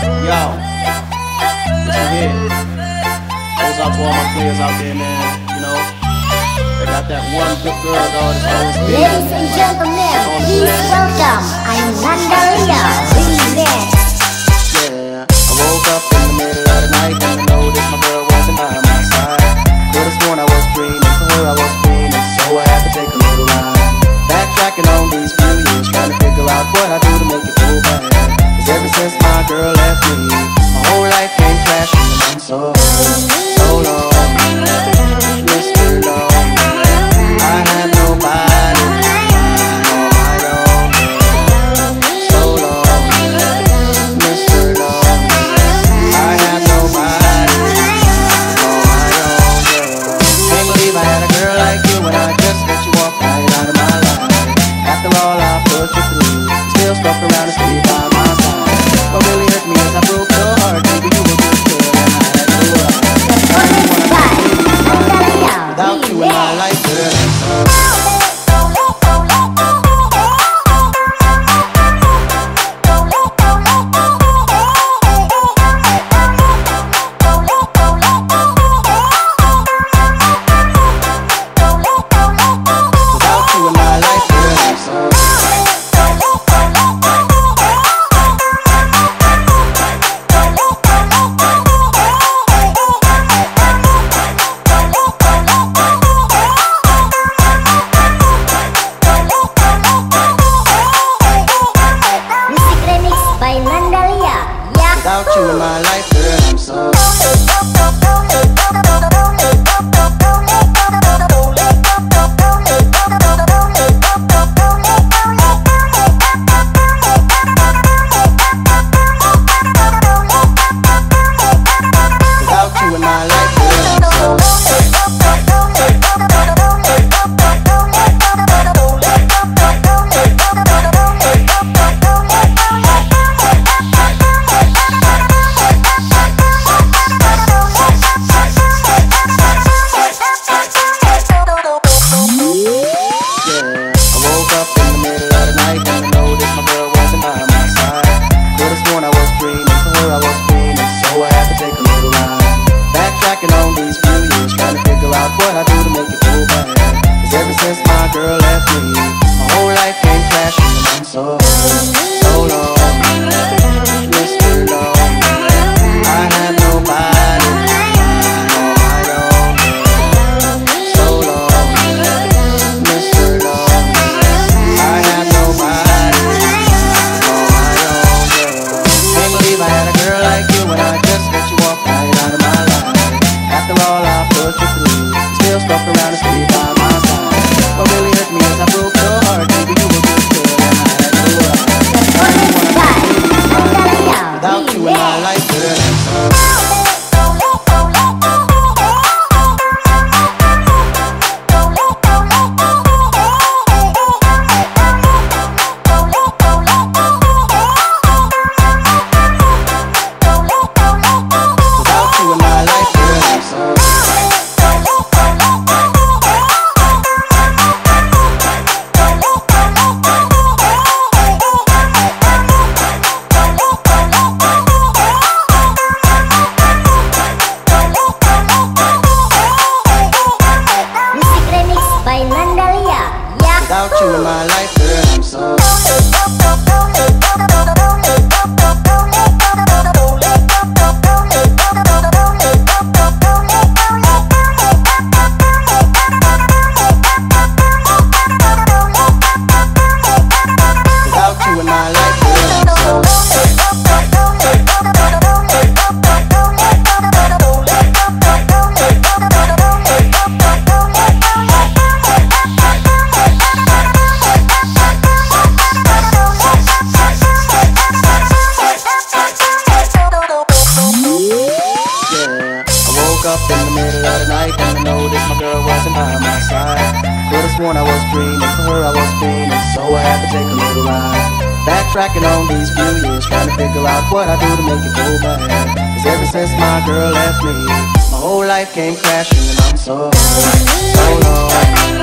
Yo. Yeah. Goes out to all my players out there, man. You know. They got that one good girl, always. Ladies and gentlemen, please welcome. I'm Wanda Leo. Yeah. I woke up in the middle of the night. My girl. without you in my life. was dreaming, her, I was dreaming, so I had to take a little ride. Backtracking on these few years, trying to figure out what I do to make it go back. Cause ever since my girl left me, my whole life came crashing, and I'm so, so low.